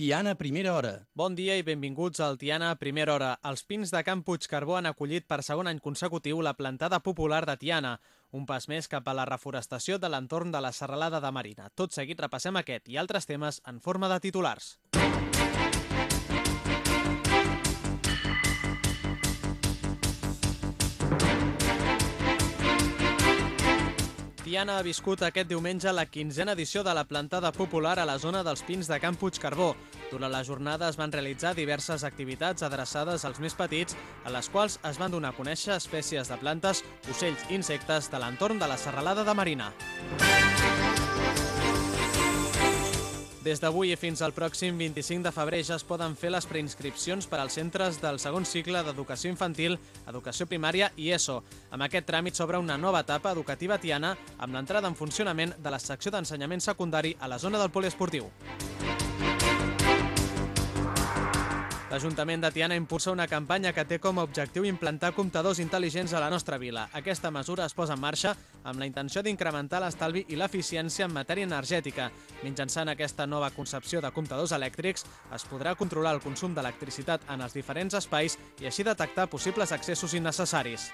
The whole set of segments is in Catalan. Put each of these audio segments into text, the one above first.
Tiana Primera Hora. Bon dia i benvinguts al Tiana Primera Hora. Els pins de Camp Puigcarbó han acollit per segon any consecutiu la plantada popular de Tiana, un pas més cap a la reforestació de l'entorn de la serralada de Marina. Tot seguit repassem aquest i altres temes en forma de titulars. Tiana ha viscut aquest diumenge la quinzena edició de la plantada popular a la zona dels Pins de Camp Puigcarbó. Durant la jornada es van realitzar diverses activitats adreçades als més petits, a les quals es van donar a conèixer espècies de plantes, ocells i insectes de l'entorn de la serralada de Marina. Des d'avui i fins al pròxim 25 de febrer ja es poden fer les preinscripcions per als centres del segon cicle d'educació infantil, educació primària i ESO. Amb aquest tràmit s'obre una nova etapa educativa tiana amb l'entrada en funcionament de la secció d'ensenyament secundari a la zona del poliesportiu. L'Ajuntament de Tiana impulsa una campanya que té com a objectiu implantar comptadors intel·ligents a la nostra vila. Aquesta mesura es posa en marxa amb la intenció d'incrementar l'estalvi i l'eficiència en matèria energètica. Mitjançant aquesta nova concepció de comptadors elèctrics, es podrà controlar el consum d'electricitat en els diferents espais i així detectar possibles accessos innecessaris.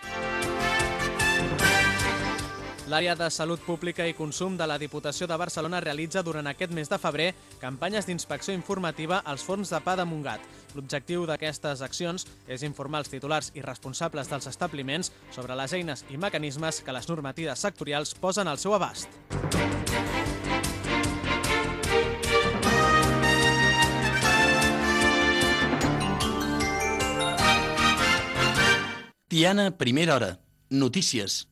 L'àrea de Salut Pública i Consum de la Diputació de Barcelona realitza durant aquest mes de febrer campanyes d'inspecció informativa als forns de pa de Montgat. L'objectiu d'aquestes accions és informar els titulars i responsables dels establiments sobre les eines i mecanismes que les normatives sectorials posen al seu abast. Tiana Primera Hora. Notícies.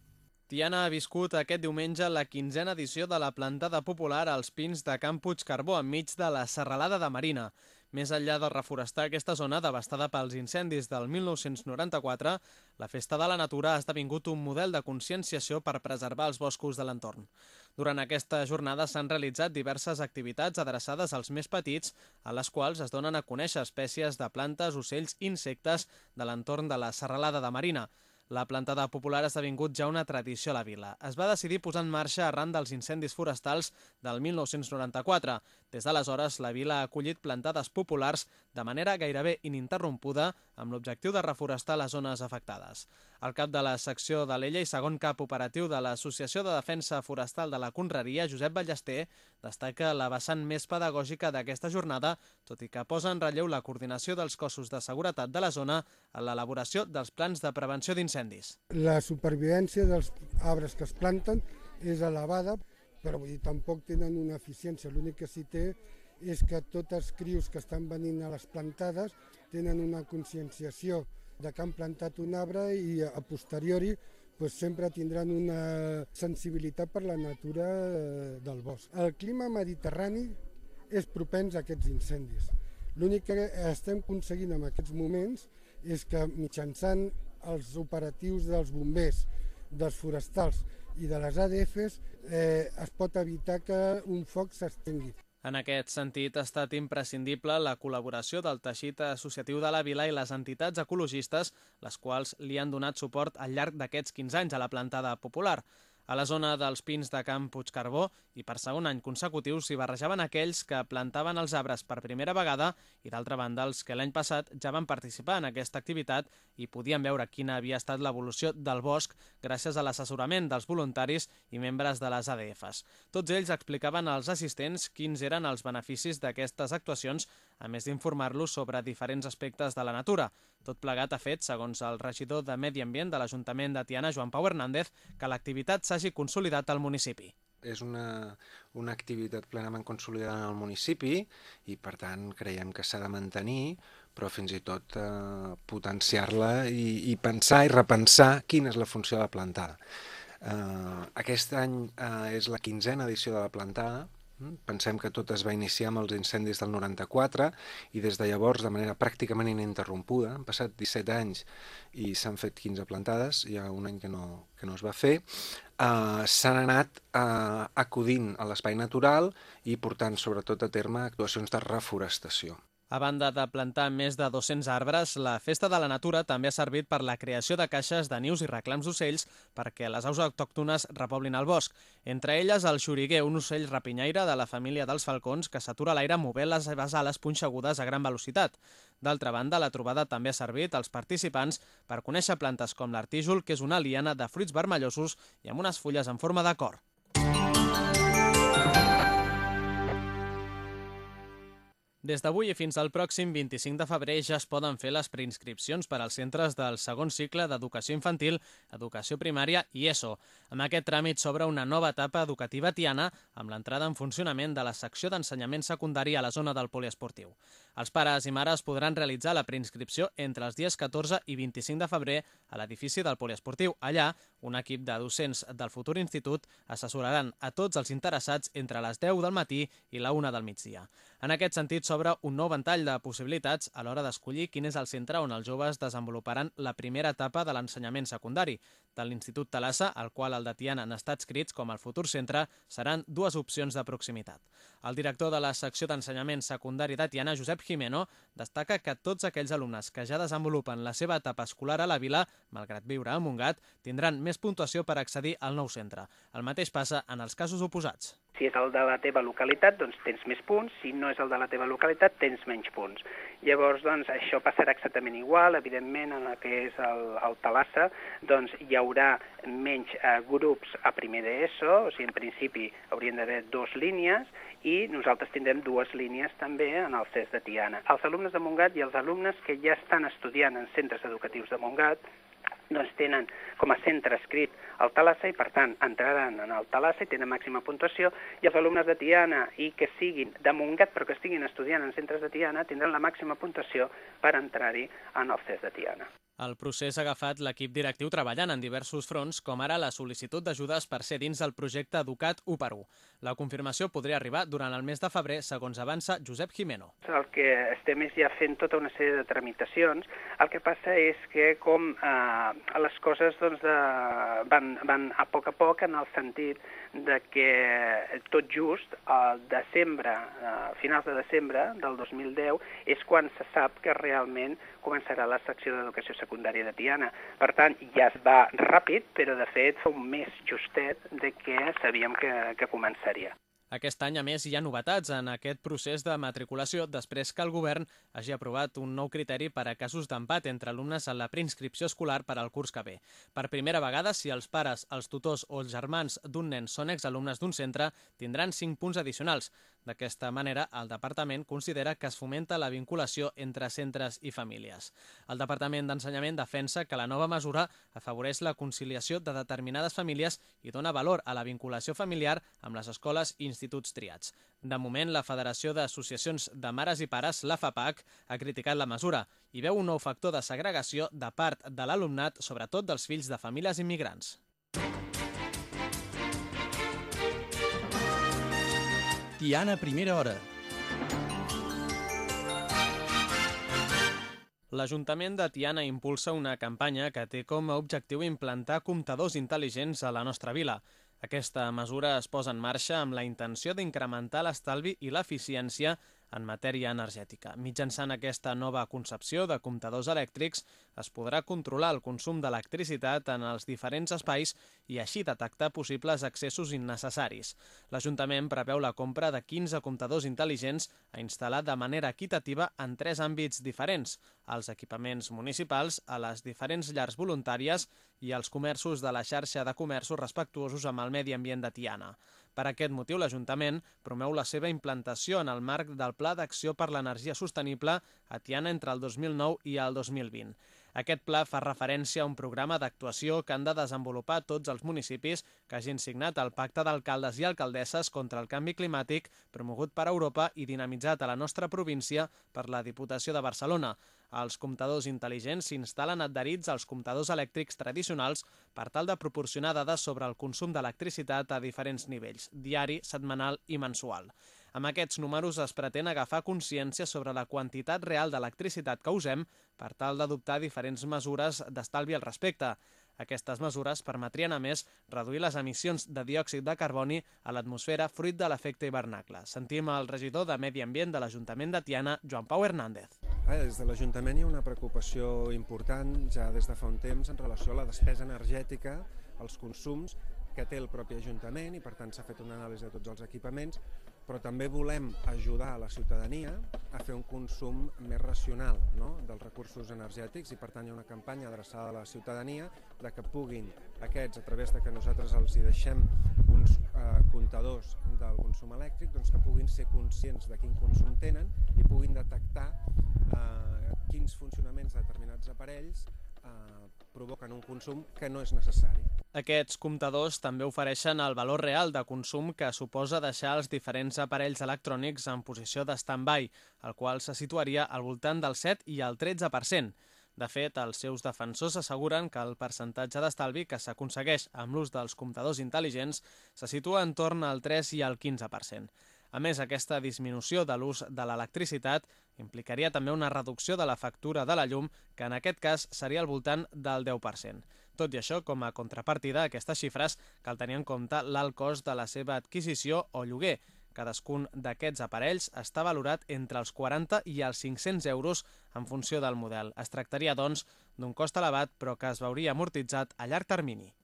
Tiana ha viscut aquest diumenge la quinzena edició de la plantada popular als Pins de Camp Puigcarbó enmig de la serralada de Marina. Més enllà de reforestar aquesta zona devastada pels incendis del 1994, la Festa de la Natura ha esdevingut un model de conscienciació per preservar els boscos de l'entorn. Durant aquesta jornada s'han realitzat diverses activitats adreçades als més petits, a les quals es donen a conèixer espècies de plantes, ocells i insectes de l'entorn de la serralada de Marina. La plantada popular ha esdevingut ja una tradició a la vila. Es va decidir posar en marxa arran dels incendis forestals del 1994. Des d'aleshores, la vila ha acollit plantades populars de manera gairebé ininterrompuda amb l'objectiu de reforestar les zones afectades. El cap de la secció de l'Ella i segon cap operatiu de l'Associació de Defensa Forestal de la Conreria, Josep Ballester, destaca la vessant més pedagògica d'aquesta jornada, tot i que posa en relleu la coordinació dels cossos de seguretat de la zona en l'elaboració dels plans de prevenció d'incendis. La supervivència dels arbres que es planten és elevada, però vull dir, tampoc tenen una eficiència. L'únic que sí té és que tots els crius que estan venint a les plantades tenen una conscienciació de que han plantat un arbre i a posteriori pues, sempre tindran una sensibilitat per la natura eh, del bosc. El clima mediterrani és propens a aquests incendis. L'únic que estem aconseguint en aquests moments és que mitjançant els operatius dels bombers, dels forestals i de les ADFs eh, es pot evitar que un foc s'estengui. En aquest sentit, ha estat imprescindible la col·laboració del teixit associatiu de la vila i les entitats ecologistes, les quals li han donat suport al llarg d'aquests 15 anys a la plantada popular. A la zona dels pins de Camp Puigcarbó i per segon any consecutiu s'hi barrejaven aquells que plantaven els arbres per primera vegada i d'altra banda els que l'any passat ja van participar en aquesta activitat i podien veure quina havia estat l'evolució del bosc gràcies a l'assessorament dels voluntaris i membres de les ADFs. Tots ells explicaven als assistents quins eren els beneficis d'aquestes actuacions, a més d'informar-los sobre diferents aspectes de la natura. Tot plegat ha fet, segons el regidor de Medi Ambient de l'Ajuntament de Tiana, Joan Pau Hernández, que l'activitat s'hagi consolidat al municipi. És una, una activitat plenament consolidada en el municipi i, per tant, creiem que s'ha de mantenir, però fins i tot eh, potenciar-la i, i pensar i repensar quina és la funció de la plantada. Eh, aquest any eh, és la quinzena edició de la plantada? Pensem que tot es va iniciar amb els incendis del 94 i des de llavors, de manera pràcticament ininterrompuda, han passat 17 anys i s'han fet 15 plantades, hi ha un any que no, que no es va fer, uh, s'han anat uh, acudint a l'espai natural i portant sobretot a terme actuacions de reforestació. A banda de plantar més de 200 arbres, la Festa de la Natura també ha servit per la creació de caixes de nius i reclams d'ocells perquè les aus autòctones repoblin el bosc. Entre elles el xuriguer, un ocell rapinyaire de la família dels falcons que s'atura l'aire movent les seves ales punxegudes a gran velocitat. D'altra banda, la trobada també ha servit als participants per conèixer plantes com l'artíjol, que és una liana de fruits vermellosos i amb unes fulles en forma de cor. Des d'avui i fins al pròxim 25 de febrer ja es poden fer les preinscripcions per als centres del segon cicle d'educació infantil, educació primària i ESO. Amb aquest tràmit s'obre una nova etapa educativa tiana amb l'entrada en funcionament de la secció d'ensenyament secundari a la zona del poliesportiu. Els pares i mares podran realitzar la preinscripció entre els dies 14 i 25 de febrer a l'edifici del poliesportiu. Allà, un equip de docents del futur institut assessoraran a tots els interessats entre les 10 del matí i la 1 del migdia. En aquest sentit, s'obre un nou ventall de possibilitats a l'hora d'escollir quin és el centre on els joves desenvoluparan la primera etapa de l'ensenyament secundari. De l'Institut Talassa, al qual el de Tiana han estat escrits com el futur centre, seran dues opcions de proximitat. El director de la secció d'ensenyament secundari de Tiana, Josep Jimeno, destaca que tots aquells alumnes que ja desenvolupen la seva etapa escolar a la vila, malgrat viure a Montgat, tindran més puntuació per accedir al nou centre. El mateix passa en els casos oposats. Si és el de la teva localitat, doncs tens més punts, si no és el de la teva localitat, tens menys punts. Llavors, doncs, això passarà exactament igual, evidentment, en el que és el, el Talassa, doncs hi haurà menys eh, grups a primer d'ESO, o sigui, en principi haurien d'haver dues línies, i nosaltres tindrem dues línies també en el CES de Tiana. Els alumnes de Montgat i els alumnes que ja estan estudiant en centres educatius de Montgat doncs tenen com a centre escrit el Talassa i per tant entraran en el Talassa i tenen màxima puntuació i els alumnes de Tiana i que siguin de Montgat però que estiguin estudiant en centres de Tiana tindran la màxima puntuació per entrar-hi en el CES de Tiana. El procés ha agafat l'equip directiu treballant en diversos fronts, com ara la sol·licitud d'ajudes per ser dins del projecte Educat 1 per 1. La confirmació podria arribar durant el mes de febrer, segons avança Josep Jimeno. El que estem és ja fent tota una sèrie de tramitacions. El que passa és que com eh, les coses doncs, de, van, van a poc a poc en el sentit de que tot just al desembre, a finals de desembre del 2010, és quan se sap que realment començarà la secció d'educació secundària de Tiana. Per tant, ja es va ràpid, però de fet fa un mes justet de que sabíem que, que començaria. Aquest any, a més, hi ha novetats en aquest procés de matriculació després que el govern hagi aprovat un nou criteri per a casos d'empat entre alumnes en la preinscripció escolar per al curs que ve. Per primera vegada, si els pares, els tutors o els germans d'un nen són exalumnes d'un centre, tindran 5 punts addicionals. D'aquesta manera, el Departament considera que es fomenta la vinculació entre centres i famílies. El Departament d'Ensenyament defensa que la nova mesura afavoreix la conciliació de determinades famílies i dona valor a la vinculació familiar amb les escoles i instituts triats. De moment, la Federació d'Associacions de Mares i Pares, la FAPAC, ha criticat la mesura i veu un nou factor de segregació de part de l'alumnat, sobretot dels fills de famílies immigrants. Tiana, primera hora. L'Ajuntament de Tiana impulsa una campanya que té com a objectiu implantar comptadors intel·ligents a la nostra vila. Aquesta mesura es posa en marxa amb la intenció d'incrementar l'estalvi i l'eficiència en matèria energètica. Mitjançant aquesta nova concepció de comptadors elèctrics es podrà controlar el consum d'electricitat en els diferents espais i així detectar possibles accessos innecessaris. L'Ajuntament preveu la compra de 15 comptadors intel·ligents a instal·lar de manera equitativa en tres àmbits diferents, als equipaments municipals, a les diferents llars voluntàries i als comerços de la xarxa de comerços respectuosos amb el medi ambient de Tiana. Per aquest motiu, l'Ajuntament promeu la seva implantació en el marc del Pla d'Acció per l'Energia Sostenible a Tiana entre el 2009 i el 2020. Aquest pla fa referència a un programa d'actuació que han de desenvolupar tots els municipis que hagin signat el Pacte d'Alcaldes i Alcaldesses contra el Canvi Climàtic promogut per Europa i dinamitzat a la nostra província per la Diputació de Barcelona. Els comptadors intel·ligents s'instal·len adherits als comptadors elèctrics tradicionals per tal de proporcionar dades sobre el consum d'electricitat a diferents nivells, diari, setmanal i mensual. Amb aquests números es pretén agafar consciència sobre la quantitat real d'electricitat que usem per tal d'adoptar diferents mesures d'estalvi al respecte. Aquestes mesures permetrien, a més, reduir les emissions de diòxid de carboni a l'atmosfera fruit de l'efecte hivernacle. Sentim el regidor de Medi Ambient de l'Ajuntament de Tiana, Joan Pau Hernández. Ah, des de l'Ajuntament hi ha una preocupació important ja des de fa un temps en relació a la despesa energètica, als consums que té el propi Ajuntament i per tant s'ha fet una anàlisi de tots els equipaments, però també volem ajudar a la ciutadania a fer un consum més racional no? dels recursos energètics i per tant hi ha una campanya adreçada a la ciutadania de que puguin aquests, a través de que nosaltres els hi deixem uns eh, comptadors del consum elèctric, doncs que puguin ser conscients de quin consum tenen i puguin detectar eh, quins funcionaments de determinats aparells eh, provoquen un consum que no és necessari. Aquests comptadors també ofereixen el valor real de consum que suposa deixar els diferents aparells electrònics en posició de stand-by, el qual se situaria al voltant del 7 i el 13%. De fet, els seus defensors asseguren que el percentatge d'estalvi que s'aconsegueix amb l'ús dels comptadors intel·ligents se situa en torn al 3 i al 15%. A més, aquesta disminució de l'ús de l'electricitat implicaria també una reducció de la factura de la llum, que en aquest cas seria al voltant del 10%. Tot i això, com a contrapartida a aquestes xifres, cal tenir en compte l'alt cost de la seva adquisició o lloguer. Cadascun d'aquests aparells està valorat entre els 40 i els 500 euros en funció del model. Es tractaria, doncs, d'un cost elevat, però que es veuria amortitzat a llarg termini.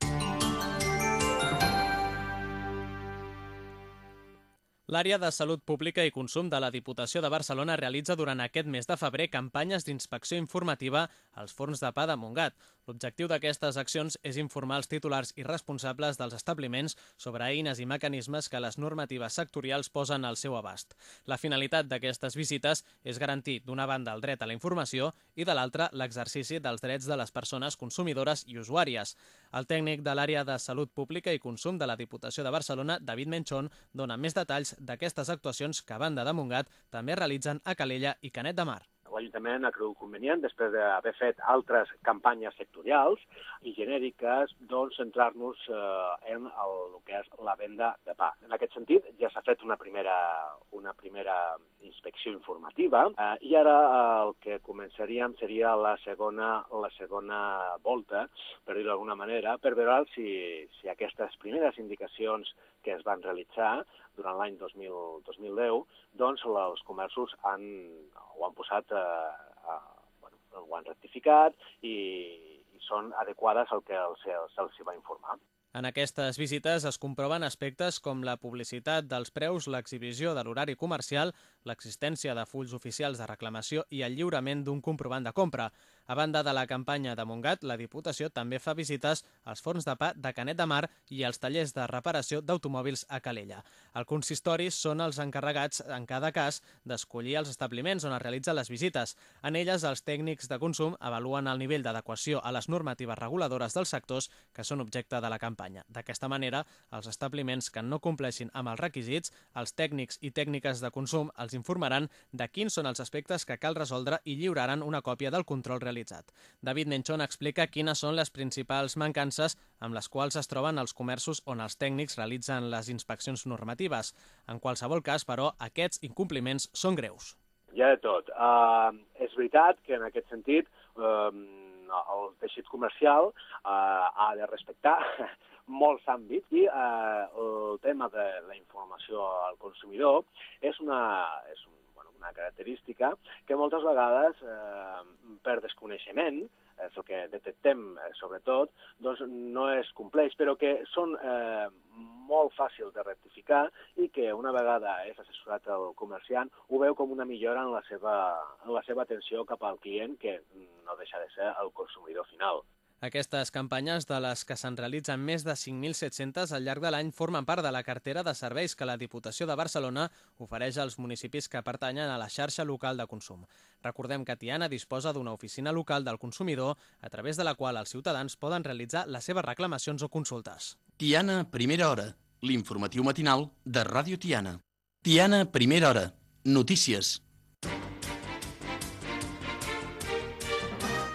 L'àrea de salut pública i consum de la Diputació de Barcelona realitza durant aquest mes de febrer campanyes d'inspecció informativa als forns de pa de Montgat. L'objectiu d'aquestes accions és informar els titulars i responsables dels establiments sobre eines i mecanismes que les normatives sectorials posen al seu abast. La finalitat d'aquestes visites és garantir, d'una banda, el dret a la informació i, de l'altra, l'exercici dels drets de les persones consumidores i usuàries. El tècnic de l'àrea de salut pública i consum de la Diputació de Barcelona, David Menchon, dona més detalls d'aquestes actuacions que, a banda de Montgat, també realitzen a Calella i Canet de Mar l'Ajuntament ha cregut convenient, després d'haver fet altres campanyes sectorials i genèriques, doncs centrar-nos eh, en el, el que és la venda de pa. En aquest sentit, ja s'ha fet una primera, una primera inspecció informativa eh, i ara el que començaríem seria la segona, la segona volta, per dir-ho d'alguna manera, per veure si, si aquestes primeres indicacions que es van realitzar durant l'any 2010, doncs els comerços han, ho han posat, eh, a, bueno, ho han rectificat i, i són adequades al que se'ls se va informar. En aquestes visites es comproven aspectes com la publicitat dels preus, l'exhibició de l'horari comercial, l'existència de fulls oficials de reclamació i el lliurament d'un comprovant de compra. A banda de la campanya de Montgat, la Diputació també fa visites als forns de pa de Canet de Mar i als tallers de reparació d'automòbils a Calella. El consistori són els encarregats, en cada cas, d'escollir els establiments on es realitzen les visites. En elles, els tècnics de consum avaluen el nivell d'adequació a les normatives reguladores dels sectors que són objecte de la campanya. D'aquesta manera, els establiments que no compleixin amb els requisits, els tècnics i tècniques de consum els informaran de quins són els aspectes que cal resoldre i lliuraran una còpia del control realitzat realitzat. David Nenchon explica quines són les principals mancances amb les quals es troben els comerços on els tècnics realitzen les inspeccions normatives. En qualsevol cas, però, aquests incompliments són greus. Hi ha de tot. Uh, és veritat que en aquest sentit uh, el teixit comercial uh, ha de respectar molts àmbits i uh, el tema de la informació al consumidor és, una, és un una característica que moltes vegades, eh, per desconeixement, és el que detectem eh, sobretot, doncs no es compleix, però que són eh, molt fàcils de rectificar i que una vegada és assessorat el comerciant ho veu com una millora en la seva, en la seva atenció cap al client, que no deixa de ser el consumidor final. Aquestes campanyes, de les que se'n realitzen més de 5.700 al llarg de l'any, formen part de la cartera de serveis que la Diputació de Barcelona ofereix als municipis que pertanyen a la xarxa local de consum. Recordem que Tiana disposa d'una oficina local del consumidor a través de la qual els ciutadans poden realitzar les seves reclamacions o consultes. Tiana, primera hora. L'informatiu matinal de Ràdio Tiana. Tiana, primera hora. Notícies.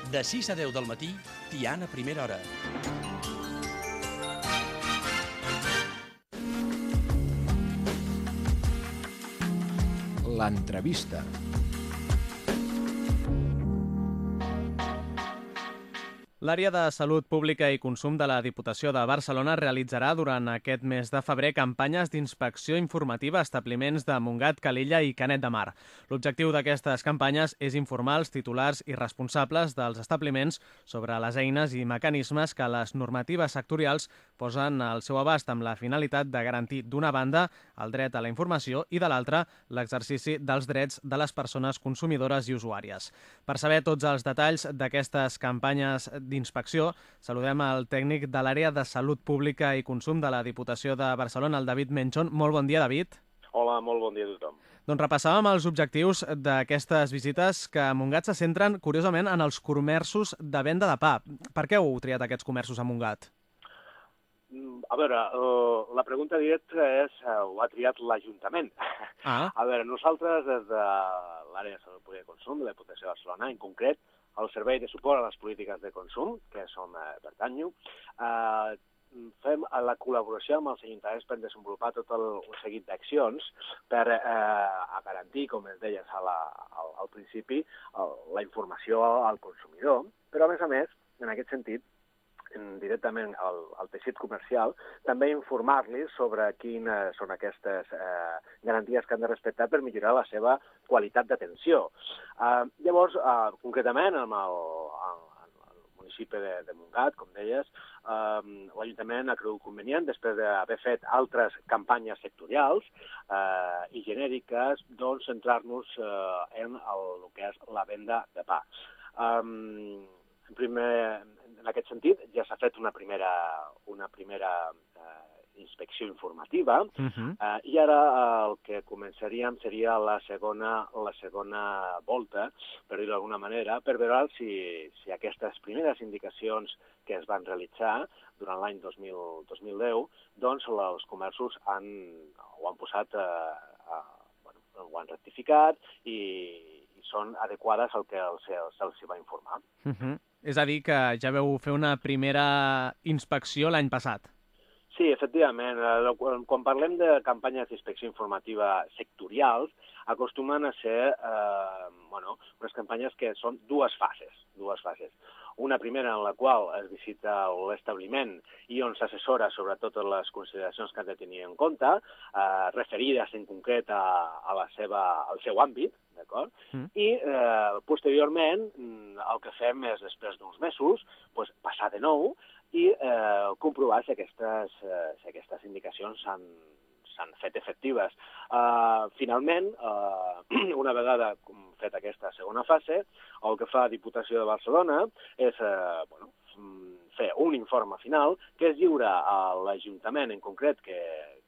De 6 a 10 del matí, Tiana, primera hora. La L'àrea de Salut Pública i Consum de la Diputació de Barcelona realitzarà durant aquest mes de febrer campanyes d'inspecció informativa a establiments de Montgat, Calella i Canet de Mar. L'objectiu d'aquestes campanyes és informar els titulars i responsables dels establiments sobre les eines i mecanismes que les normatives sectorials posen al seu abast amb la finalitat de garantir, d'una banda, el dret a la informació i, de l'altra, l'exercici dels drets de les persones consumidores i usuàries. Per saber tots els detalls d'aquestes campanyes d'inspecció. Saludem al tècnic de l'àrea de Salut Pública i Consum de la Diputació de Barcelona, el David Menchon. Molt bon dia, David. Hola, molt bon dia a tothom. Doncs repassàvem els objectius d'aquestes visites que a Montgat se centren, curiosament, en els comerços de venda de pa. Per què heu triat aquests comerços a Montgat? Mm, a veure, uh, la pregunta directa és, uh, ho ha triat l'Ajuntament. Ah. A veure, nosaltres des de l'àrea de salut pública i consum de la Diputació de Barcelona, en concret, el Servei de Suport a les Polítiques de Consum, que som eh, pertanyo, eh, fem la col·laboració amb els ajuntaments per desenvolupar tot el, un seguit d'accions per eh, a garantir, com es deia a la, al, al principi, el, la informació al consumidor, però a més a més, en aquest sentit, directament al, al teixit comercial, també informar-los sobre quines són aquestes eh, garanties que han de respectar per millorar la seva qualitat d'atenció. Eh, llavors, eh, concretament, amb el, el municipi de, de Montgat, com deies, eh, l'Ajuntament ha cregut convenient, després d'haver fet altres campanyes sectorials eh, i genèriques, doncs centrar-nos eh, en el, el que és la venda de pa. Um, en primer, en aquest sentit, ja s'ha fet una primera, una primera eh, inspecció informativa uh -huh. eh, i ara eh, el que començaríem seria la segona, la segona volta, per dir-ho d'alguna manera, per veure si, si aquestes primeres indicacions que es van realitzar durant l'any 2010, doncs els comerços han, ho han posat, eh, eh, bueno, ho han rectificat i, i són adequades al que se'ls se va informar. Uh -huh. És a dir, que ja veu fer una primera inspecció l'any passat. Sí, efectivament. Eh, quan parlem de campanyes d'inspecció informativa sectorials, acostumen a ser eh, bueno, unes campanyes que són dues fases. Dues fases. Una primera en la qual es visita l'establiment i on s'assessora sobre totes les consideracions que han de tenir en compte, eh, referides en concret a, a la seva, al seu àmbit, d'acord? Mm. I eh, posteriorment mm, el que fem és, després d'uns mesos, pues, passar de nou i eh, comprovar si aquestes, eh, si aquestes indicacions s'han s'han fet efectives. Uh, finalment, uh, una vegada fet aquesta segona fase, el que fa Diputació de Barcelona és uh, bueno, fer un informe final que es lliura a l'Ajuntament en concret que,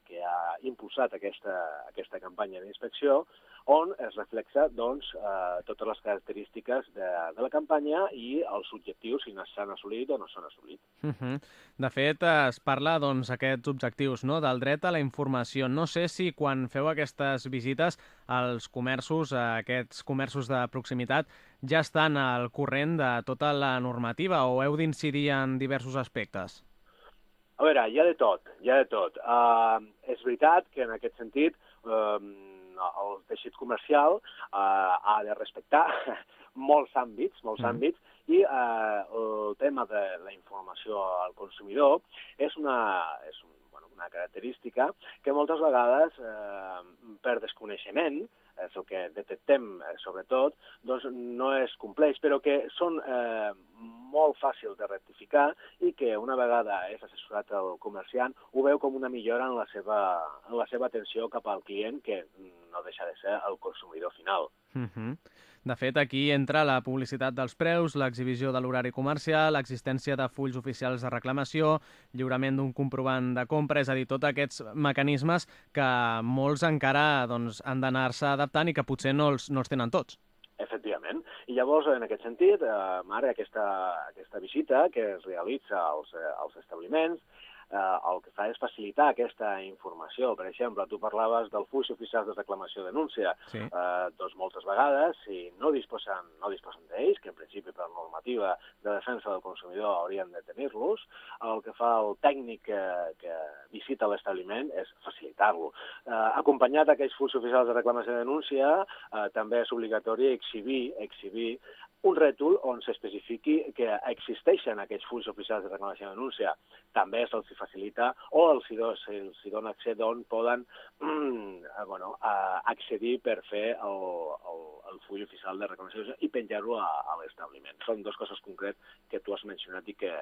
que ha impulsat aquesta, aquesta campanya d'inspecció on es reflexa doncs, eh, totes les característiques de, de la campanya i els objectius, si s'han assolit o no s'han assolit. Uh -huh. De fet, es parla doncs, aquests objectius no? del dret a la informació. No sé si quan feu aquestes visites als comerços, a aquests comerços de proximitat, ja estan al corrent de tota la normativa o heu d'incidir en diversos aspectes? A veure, hi ha de tot, hi ha de tot. Uh, és veritat que en aquest sentit uh, el teixit comercial eh, ha de respectar molts àmbits, molts mm. àmbits, i eh, el tema de la informació al consumidor és una, és un, bueno, una característica que moltes vegades, eh, per desconeixement, és el que detectem eh, sobretot, doncs no es compleix, però que són eh, molt fàcils de rectificar i que una vegada és assessorat el comerciant ho veu com una millora en la seva, en la seva atenció cap al client, que no deixa de ser el consumidor final. Uh mhm. -huh. De fet, aquí entra la publicitat dels preus, l'exhibició de l'horari comercial, l'existència de fulls oficials de reclamació, lliurament d'un comprovant de compra, és a dir, tots aquests mecanismes que molts encara doncs, han d'anar-se adaptant i que potser no els, no els tenen tots. Efectivament. I llavors, en aquest sentit, eh, ara aquesta, aquesta visita que es realitza als, eh, als establiments eh, el que fa és facilitar aquesta informació. Per exemple, tu parlaves del fuix oficial de reclamació denúncia. Sí. Eh, doncs moltes vegades, si no disposen, no disposen d'ells, que en principi per normativa de defensa del consumidor haurien de tenir-los, el que fa el tècnic que, que visita l'establiment és facilitar-lo. Eh, acompanyat d'aquells fulls oficials de reclamació de denúncia, eh, també és obligatori exhibir, exhibir un rètol on s'especifiqui que existeixen aquests fulls oficials de reclamació de denúncia. També se'ls facilita o els hi, do, se'ls hi dona accés on poden eh, bueno, eh, accedir per fer el, el, el full oficial de reclamació i penjar-lo a, a l'establiment. Són dues coses concretes que tu has mencionat i que,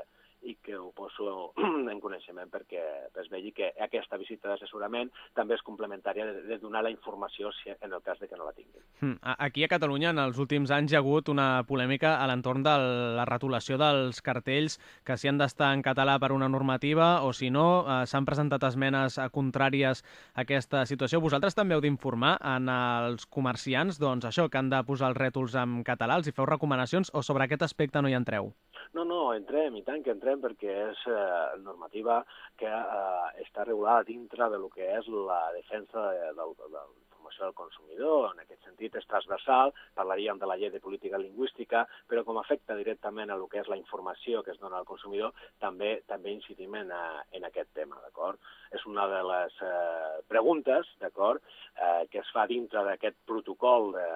i que ho poso en coneixement perquè es vegi que aquesta visita d'assessorament també és complementària de, de donar la informació si, en el cas de que no la tinguin. Hmm, aquí a Catalunya en els últims anys hi ha hagut una polèmica a l'entorn de la retolació dels cartells que si han d'estar en català per una normativa o si no, eh, s'han presentat esmenes contràries a aquesta situació. Vosaltres també heu d'informar en els comerciants doncs, això que han de posar els rètols en català, els hi feu recomanacions o sobre aquest aspecte no hi entreu? No, no, entrem, i tant que entrem, perquè és eh, normativa que eh, està regulada dintre de lo que és la defensa de, de, de, informació del consumidor. En aquest sentit és transversal, parlaríem de la llei de política lingüística, però com afecta directament a lo que és la informació que es dona al consumidor, també també incidim en, a, en aquest tema, d'acord? És una de les eh, preguntes, d'acord, eh, que es fa dintre d'aquest protocol de,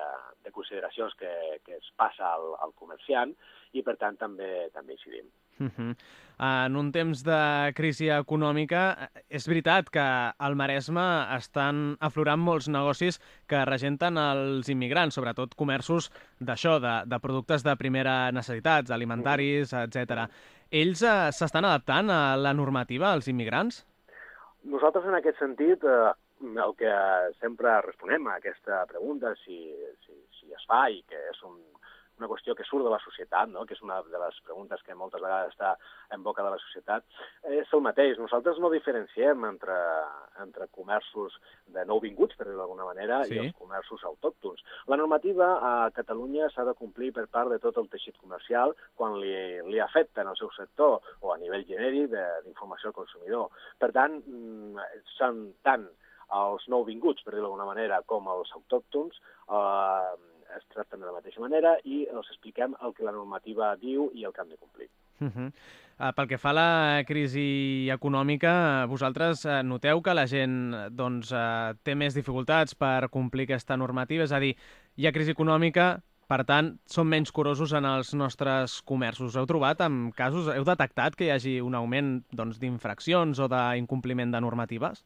de, de consideracions que, que es passa al, al comerciant i, per tant, també també incidim. Uh -huh. En un temps de crisi econòmica, és veritat que al Maresme estan aflorant molts negocis que regenten els immigrants, sobretot comerços d'això, de, de productes de primera necessitat, alimentaris, etc. Ells eh, s'estan adaptant a la normativa, als immigrants? Nosaltres, en aquest sentit, eh, el que sempre responem a aquesta pregunta, si, si, si es fa i que és un una qüestió que surt de la societat, no? que és una de les preguntes que moltes vegades està en boca de la societat, és el mateix. Nosaltres no diferenciem entre, entre comerços de nouvinguts, per dir-ho d'alguna manera, sí. i els comerços autòctons. La normativa a Catalunya s'ha de complir per part de tot el teixit comercial quan li, li afecta en el seu sector o a nivell genèric d'informació al consumidor. Per tant, mm, són tant els nouvinguts, per dir-ho d'alguna manera, com els autòctons, eh, es tracten de la mateixa manera i els expliquem el que la normativa diu i el que han de complir. Uh -huh. uh, pel que fa a la crisi econòmica, vosaltres uh, noteu que la gent doncs, uh, té més dificultats per complir aquesta normativa? És a dir, hi ha crisi econòmica, per tant, són menys curosos en els nostres comerços. Heu trobat en casos, heu detectat que hi hagi un augment doncs, d'infraccions o d'incompliment de normatives?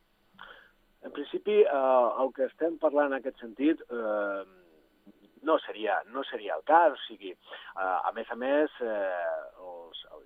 En principi, eh, el que estem parlant en aquest sentit, eh, no seria, no seria el cas. O sigui, eh, a més a més, eh,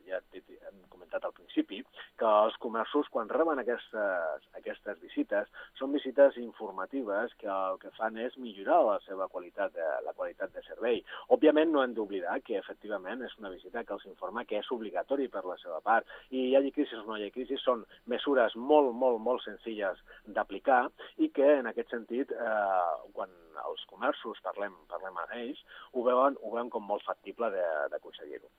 ja hem comentat al principi, que els comerços, quan reben aquestes, aquestes visites, són visites informatives que el que fan és millorar la seva qualitat de, la qualitat de servei. Òbviament no hem d'oblidar que efectivament és una visita que els informa que és obligatori per la seva part i hi hagi crisi o no hi hagi crisi són mesures molt, molt, molt senzilles d'aplicar i que en aquest sentit, eh, quan els comerços parlem, parlem amb ells, ho veuen, ho veuen com molt factible d'aconseguir-ho.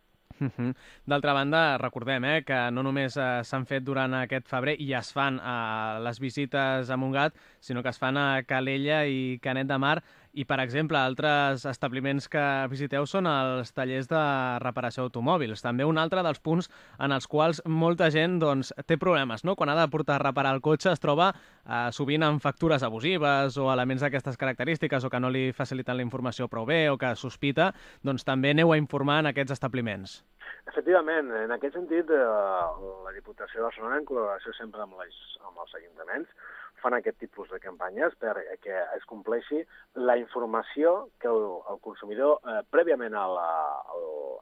D'altra banda, recordem eh, que no només eh, s'han fet durant aquest febrer i es fan eh, les visites a Montgat, sinó que es fan a Calella i Canet de Mar i, per exemple, altres establiments que visiteu són els tallers de reparació d'automòbils. També un altre dels punts en els quals molta gent doncs, té problemes. No? Quan ha de portar a reparar el cotxe es troba eh, sovint amb factures abusives o elements d'aquestes característiques o que no li faciliten la informació prou bé o que sospita, doncs també aneu a informar en aquests establiments. Efectivament, en aquest sentit, eh, la Diputació de Barcelona, en col·laboració sempre amb, les, amb els ajuntaments, fan aquest tipus de campanyes perquè es compleixi la informació que el, el consumidor, eh, prèviament a, la, a,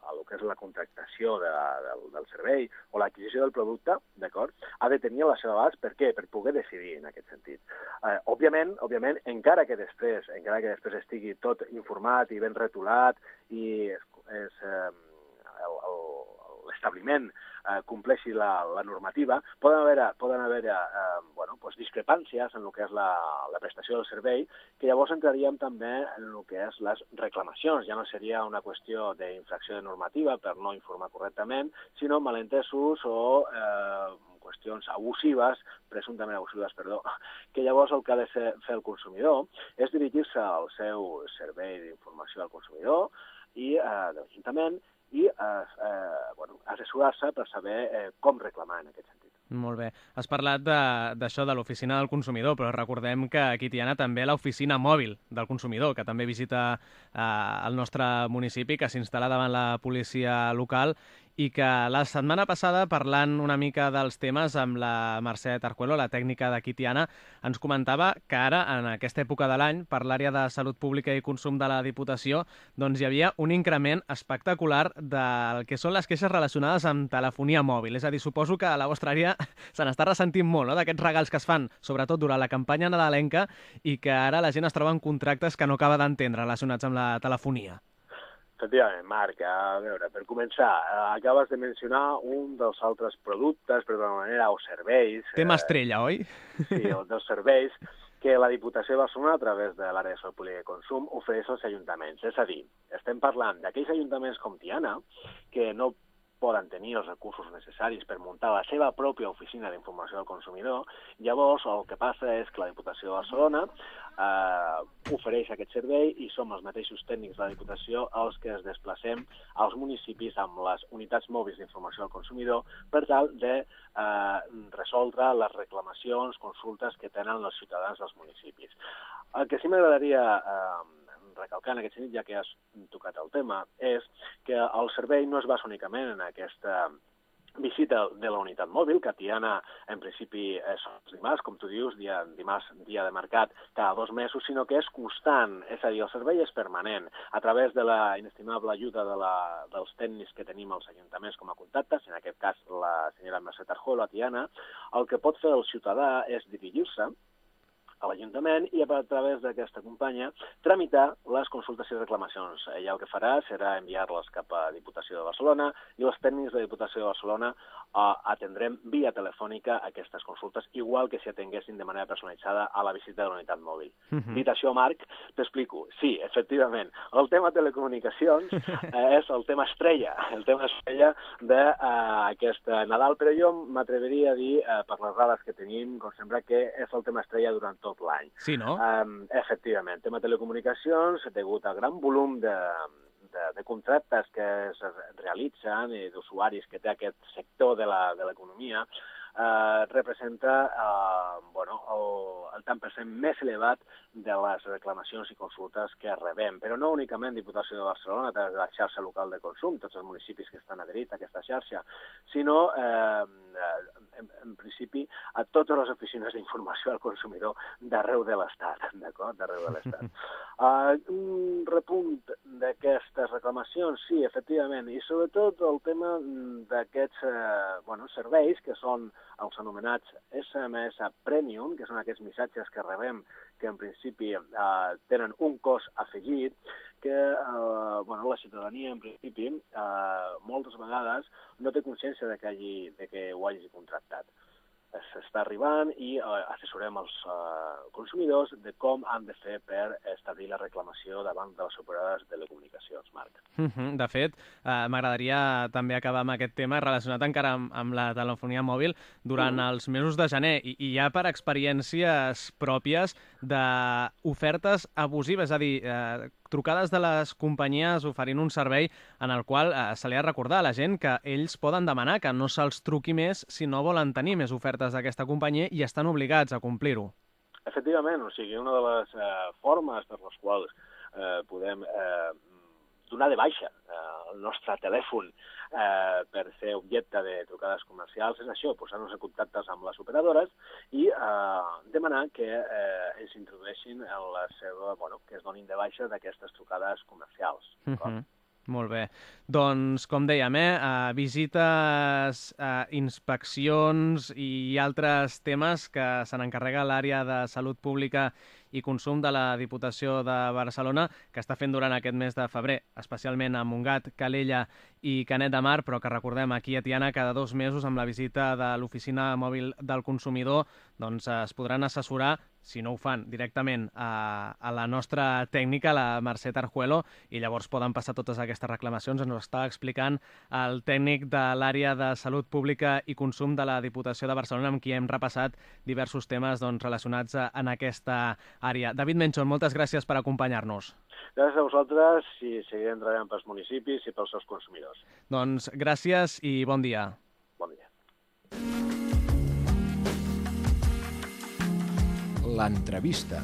a lo que és la contractació de, del, del servei o l'adquisició del producte, d'acord, ha de tenir a la seva abast. Per què? Per poder decidir en aquest sentit. Eh, òbviament, òbviament, encara que després, encara que després estigui tot informat i ben retulat i és, és eh, l'establiment eh, compleixi la, la normativa, poden haver, poden haver eh, bueno, pues discrepàncies en el que és la, la prestació del servei, que llavors entraríem també en el que és les reclamacions. Ja no seria una qüestió d'infracció de normativa per no informar correctament, sinó malentesos o eh, qüestions abusives, presumptament abusives, perdó, que llavors el que ha de fer, fer el consumidor és dirigir-se al seu servei d'informació al consumidor i eh, de l'Ajuntament i eh, eh, bueno, assessorar-se per saber eh, com reclamar en aquest sentit. Molt bé. Has parlat d'això de, de l'oficina del consumidor, però recordem que aquí Tiana també l'oficina mòbil del consumidor, que també visita eh, el nostre municipi, que s'instal·la davant la policia local i que la setmana passada, parlant una mica dels temes amb la Mercè Tarcuelo, la tècnica de Quitiana, ens comentava que ara, en aquesta època de l'any, per l'àrea de Salut Pública i Consum de la Diputació, doncs hi havia un increment espectacular del que són les queixes relacionades amb telefonia mòbil. És a dir, suposo que a la vostra àrea se n'està ressentint molt, no?, d'aquests regals que es fan, sobretot durant la campanya nadalenca, i que ara la gent es troba en contractes que no acaba d'entendre relacionats amb la telefonia. Efectivament, Marc, a veure, per començar, eh, acabes de mencionar un dels altres productes, per d'alguna manera, o serveis... Tema eh, estrella, oi? Sí, o dels serveis que la Diputació de Barcelona, a través de l'àrea de salut pública i consum, ofereix als ajuntaments. És a dir, estem parlant d'aquells ajuntaments com Tiana, que no poden tenir els recursos necessaris per muntar la seva pròpia oficina d'informació del consumidor, llavors el que passa és que la Diputació de Barcelona eh, ofereix aquest servei i som els mateixos tècnics de la Diputació els que es desplacem als municipis amb les unitats mòbils d'informació al consumidor per tal de eh, resoldre les reclamacions, consultes que tenen els ciutadans dels municipis. El que sí m'agradaria eh, recalcar en aquest sentit, ja que has tocat el tema, és que el servei no es basa únicament en aquesta visita de la unitat mòbil, que Tiana en principi és els dimarts, com tu dius, dia, dimarts, dia de mercat cada dos mesos, sinó que és constant, és a dir, el servei és permanent. A través de la inestimable ajuda de la, dels tècnics que tenim als ajuntaments com a contactes, en aquest cas la senyora Mercè Tarjuelo a Tiana, el que pot fer el ciutadà és dirigir-se a l'Ajuntament i a través d'aquesta companya tramitar les consultes i reclamacions. Ella el que farà serà enviar-les cap a Diputació de Barcelona i els tècnics de Diputació de Barcelona uh, atendrem via telefònica aquestes consultes, igual que si atenguessin de manera personalitzada a la visita de la unitat mòbil. Uh mhm. -huh. Dit això, Marc, t'explico. Sí, efectivament, el tema telecomunicacions eh, és el tema estrella, el tema estrella d'aquest uh, Nadal, però jo m'atreveria a dir, uh, per les dades que tenim, com sempre, que és el tema estrella durant tot l'any. Sí, no? Um, efectivament, tema telecomunicacions, degut al gran volum de, de, de contractes que es realitzen i d'usuaris que té aquest sector de l'economia, eh, representa eh, bueno, el, el tant per cent més elevat de les reclamacions i consultes que rebem, però no únicament Diputació de Barcelona a través de la xarxa local de consum, tots els municipis que estan adherits a aquesta xarxa, sinó eh, en, en principi a totes les oficines d'informació al consumidor d'arreu de l'Estat, d'acord? D'arreu de l'Estat. Uh, un repunt d'aquestes reclamacions, sí, efectivament, i sobretot el tema d'aquests uh, bueno, serveis que són els anomenats SMS Premium, que són aquests missatges que rebem que en principi eh, tenen un cost afegit, que eh, bueno, la ciutadania en principi eh, moltes vegades no té consciència de que, hagi, de que ho hagi contractat s'està arribant i eh, assessorem els eh, consumidors de com han de fer per establir la reclamació davant de les operadores de telecomunicacions, Marc. -huh. De fet, eh, m'agradaria també acabar amb aquest tema relacionat encara amb, amb la telefonia mòbil durant -huh. els mesos de gener i, i ja per experiències pròpies d'ofertes abusives, és a dir, eh, trucades de les companyies oferint un servei en el qual eh, se li ha de recordar a la gent que ells poden demanar que no se'ls truqui més si no volen tenir més ofertes d'aquesta companyia i estan obligats a complir-ho. Efectivament, o sigui, una de les eh, formes per les quals eh, podem eh, donar de baixa eh, el nostre telèfon eh, per ser objecte de trucades comercials és això, posar-nos en contactes amb les operadores i eh, demanar que eh, ens introdueixin en la seva, bueno, que es donin de baixa d'aquestes trucades comercials. Mhm. -huh. Molt bé. Doncs, com dèiem, eh, uh, visites, uh, inspeccions i altres temes que se n'encarrega l'àrea de salut pública i Consum de la Diputació de Barcelona, que està fent durant aquest mes de febrer, especialment a Montgat, Calella i Canet de Mar, però que recordem aquí a Tiana cada dos mesos amb la visita de l'Oficina Mòbil del Consumidor doncs es podran assessorar si no ho fan directament a, a la nostra tècnica, la Mercè Tarjuelo, i llavors poden passar totes aquestes reclamacions. Ens ho està explicant el tècnic de l'àrea de Salut Pública i Consum de la Diputació de Barcelona, amb qui hem repassat diversos temes doncs, relacionats en aquesta àrea. David Menchon, moltes gràcies per acompanyar-nos. Gràcies a vosaltres i seguirem treballant pels municipis i pels seus consumidors. Doncs gràcies i bon dia. Bon dia. L'entrevista.